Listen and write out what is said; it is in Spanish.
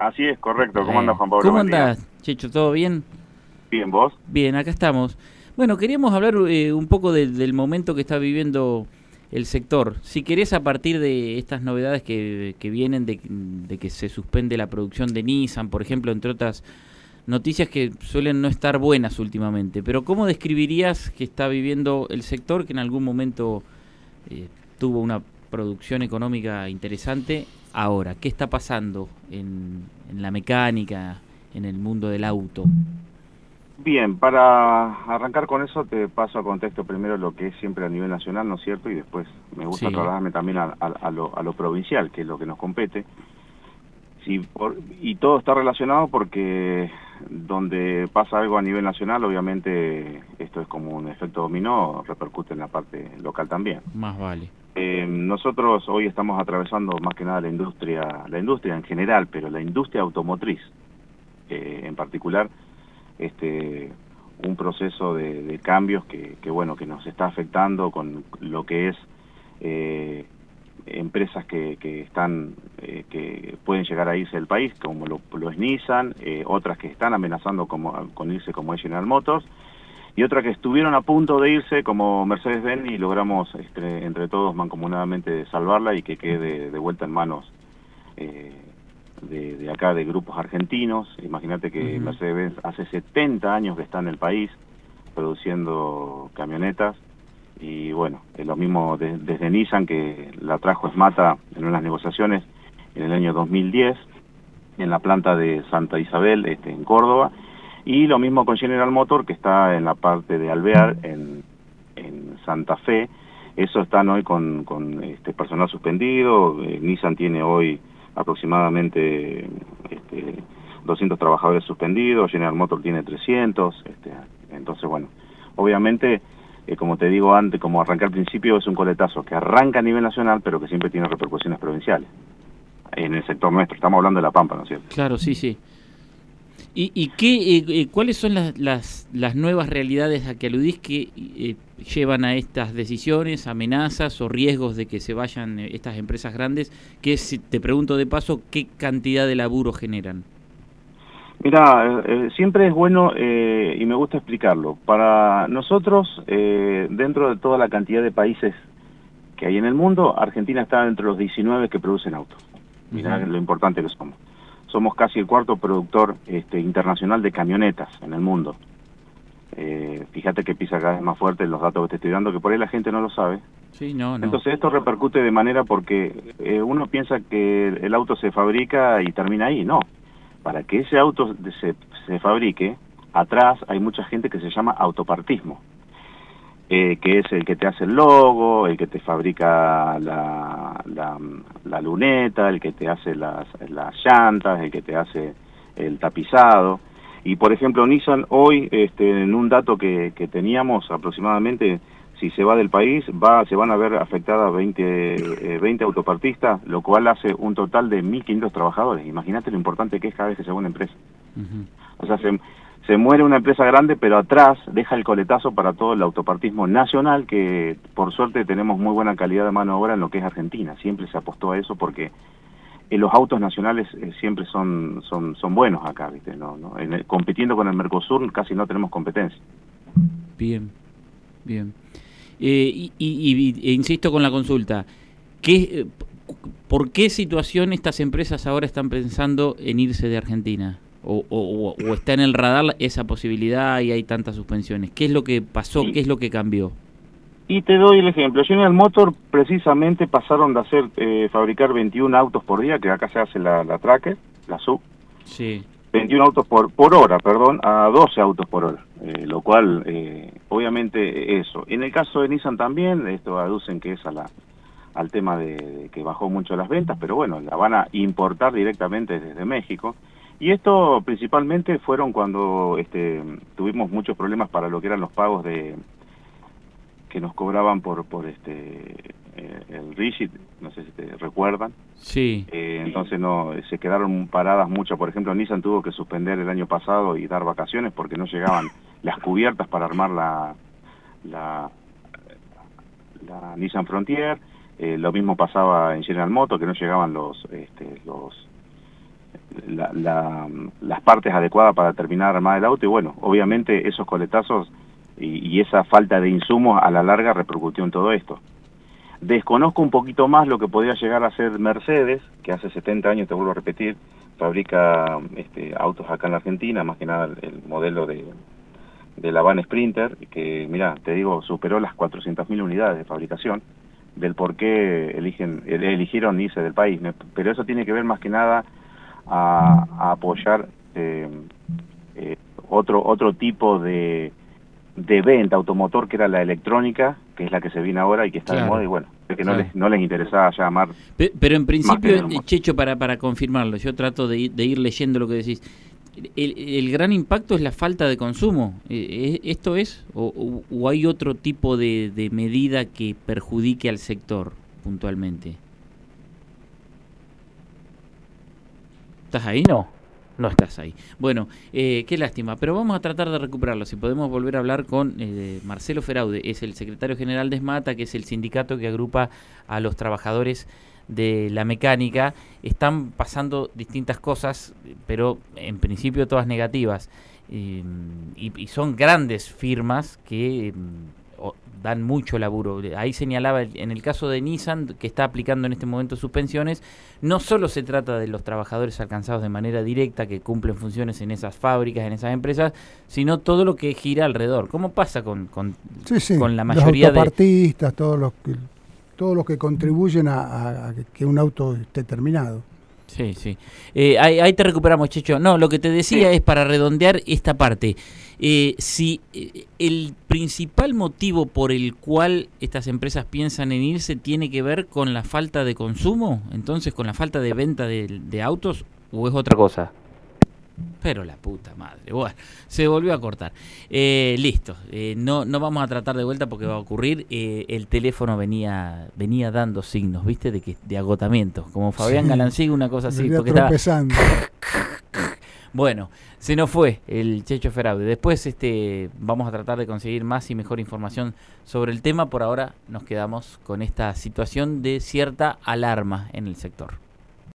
Así es, correcto. ¿Cómo anda Juan Pablo? ¿Cómo andás, Checho? ¿Todo bien? Bien, ¿vos? Bien, acá estamos. Bueno, queríamos hablar eh, un poco del momento que está viviendo el sector. Si querés, a partir de estas novedades que, vienen de, de, que se suspende la producción de Nissan, por ejemplo, entre otras noticias que suelen no estar buenas últimamente, pero ¿cómo describirías que está viviendo el sector que en algún momento eh, tuvo una producción económica interesante? Ahora, ¿qué está pasando en, en la mecánica, en el mundo del auto? Bien, para arrancar con eso te paso a contexto primero lo que es siempre a nivel nacional, ¿no es cierto? Y después me gusta trasladarme también a, a, lo, a, lo, provincial, que es lo que nos compete. Sí, y todo está relacionado porque donde pasa algo a nivel nacional, obviamente esto es como un efecto dominó, repercute en la parte local también. Más vale. Eh, nosotros hoy estamos atravesando más que nada la industria, la industria en general, pero la industria automotriz eh, en particular, este un proceso de, cambios que, bueno que nos está afectando con lo que es eh, empresas que, están que pueden llegar a irse del país como lo, es Nissan otras que están amenazando con irse como es General Motors y otras que estuvieron a punto de irse como Mercedes-Benz y logramos este, entre todos mancomunadamente salvarla y que quede de vuelta en manos eh, de, acá de grupos argentinos. Imagínate que Mercedes hace 70 años que está en el país produciendo camionetas y bueno, es lo mismo desde Nissan que la trajo Esmata en unas negociaciones en el año 2010 en la planta de Santa Isabel este, en Córdoba y lo mismo con General Motor que está en la parte de Alvear en, en Santa Fe. Eso están hoy con, con este personal suspendido, eh, Nissan tiene hoy aproximadamente este, 200 trabajadores suspendidos, General Motors tiene 300, este, entonces bueno, obviamente, eh, como te digo antes, como arranca al principio, es un coletazo que arranca a nivel nacional, pero que siempre tiene repercusiones provinciales. En el sector nuestro, estamos hablando de La Pampa, ¿no es cierto? Claro, sí, sí. ¿Y, y qué, eh, eh, cuáles son las, las, las, nuevas realidades a que aludís que eh, llevan a estas decisiones, amenazas o riesgos de que se vayan estas empresas grandes? Que si te pregunto de paso, ¿qué cantidad de laburo generan? Mira, siempre es bueno y me gusta explicarlo. Para nosotros, dentro de toda la cantidad de países que hay en el mundo, Argentina está entre los 19 que producen autos. Mira lo importante que somos somos casi el cuarto productor este, internacional de camionetas en el mundo. Eh, fíjate que pisa cada vez más fuerte los datos que te estoy dando, que por ahí la gente no lo sabe. Sí, no, no. Entonces esto repercute de manera porque eh, uno piensa que el auto se fabrica y termina ahí. No, para que ese auto se, se fabrique, atrás hay mucha gente que se llama autopartismo. Eh, que es el que te hace el logo, el que te fabrica la, la, luneta, el que te hace las, las, llantas, el que te hace el tapizado. Y por ejemplo, Nissan hoy, este, en un dato que, que teníamos aproximadamente, si se va del país, va, se van a ver afectadas 20, 20 eh, autopartistas, lo cual hace un total de 1.500 trabajadores. Imagínate lo importante que es cada vez que se va una empresa. O sea, se, se muere una empresa grande, pero atrás deja el coletazo para todo el autopartismo nacional, que por suerte tenemos muy buena calidad de mano de obra en lo que es Argentina. Siempre se apostó a eso porque eh, los autos nacionales eh, siempre son, son, son buenos acá, ¿viste? No, no compitiendo con el Mercosur casi no tenemos competencia. Bien, bien. Eh, y, e insisto con la consulta, ¿qué, ¿por qué situación estas empresas ahora están pensando en irse de Argentina? O, o, está en el radar esa posibilidad y hay tantas suspensiones? ¿Qué es lo que pasó? ¿Qué es lo que cambió? Y te doy el ejemplo. General Motor precisamente pasaron de hacer eh, fabricar 21 autos por día, que acá se hace la, la Tracker, la SUV. Sí. 21 autos por, por hora, perdón, a 12 autos por hora, eh, lo cual, eh, obviamente, eso. En el caso de Nissan también, esto aducen que es a la, al tema de que bajó mucho las ventas, pero bueno, la van a importar directamente desde México. Y esto principalmente fueron cuando este, tuvimos muchos problemas para lo que eran los pagos de que nos cobraban por por este eh, el rigid, no sé si te recuerdan. Sí. Eh, entonces no se quedaron paradas muchas. Por ejemplo, Nissan tuvo que suspender el año pasado y dar vacaciones porque no llegaban las cubiertas para armar la la, la Nissan Frontier. Eh, lo mismo pasaba en General Moto, que no llegaban los este, los las partes adecuadas para terminar armar el auto y bueno, obviamente esos coletazos y, esa falta de insumos a la larga repercutió en todo esto. Desconozco un poquito más lo que podría llegar a ser Mercedes, que hace 70 años, te vuelvo a repetir, fabrica este, autos acá en la Argentina, más que nada el, modelo de, de la Van Sprinter, que mira, te digo, superó las 400.000 unidades de fabricación, del por qué eligen, eligieron irse del país, pero eso tiene que ver más que nada a, apoyar eh, eh, otro, otro tipo de, de venta automotor que era la electrónica, que es la que se viene ahora y que está de moda y bueno, que no, les, no les interesaba llamar. Pero, en principio, Checho, para, para confirmarlo, yo trato de ir, de ir leyendo lo que decís. El, el, gran impacto es la falta de consumo. Eh, eh, ¿Esto es? O, o, hay otro tipo de, de medida que perjudique al sector puntualmente? ¿Estás ahí? No. No estás ahí. Bueno, eh, qué lástima, pero vamos a tratar de recuperarlo. Si podemos volver a hablar con eh, Marcelo Feraude, es el secretario general de SMATA, que es el sindicato que agrupa a los trabajadores de la mecánica. Están pasando distintas cosas, pero en principio todas negativas. Eh, y, son grandes firmas que dan mucho laburo. Ahí señalaba en el caso de Nissan, que está aplicando en este momento suspensiones, no solo se trata de los trabajadores alcanzados de manera directa que cumplen funciones en esas fábricas, en esas empresas, sino todo lo que gira alrededor. ¿Cómo pasa con, con, con la mayoría los de... todos los que, todos los que contribuyen a que un auto esté terminado? Sí, sí. Eh, ahí, te recuperamos, Checho. No, lo que te decía es para redondear esta parte. Eh, si eh, el principal motivo por el cual estas empresas piensan en irse tiene que ver con la falta de consumo, entonces con la falta de venta de autos, o es otra cosa. Pero la puta madre. Bueno, se volvió a cortar. Eh, listo. Eh, no, no vamos a tratar de vuelta porque va a ocurrir. Eh, el teléfono venía venía dando signos, ¿viste? De que de agotamiento. Como Fabián Galancig, una cosa así. Porque Bueno, se nos fue el Checho Feraude. Después este, vamos a tratar de conseguir más y mejor información sobre el tema. Por ahora nos quedamos con esta situación de cierta alarma en el sector.